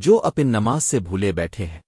جو اپن نماز سے بھولے بیٹھے ہیں۔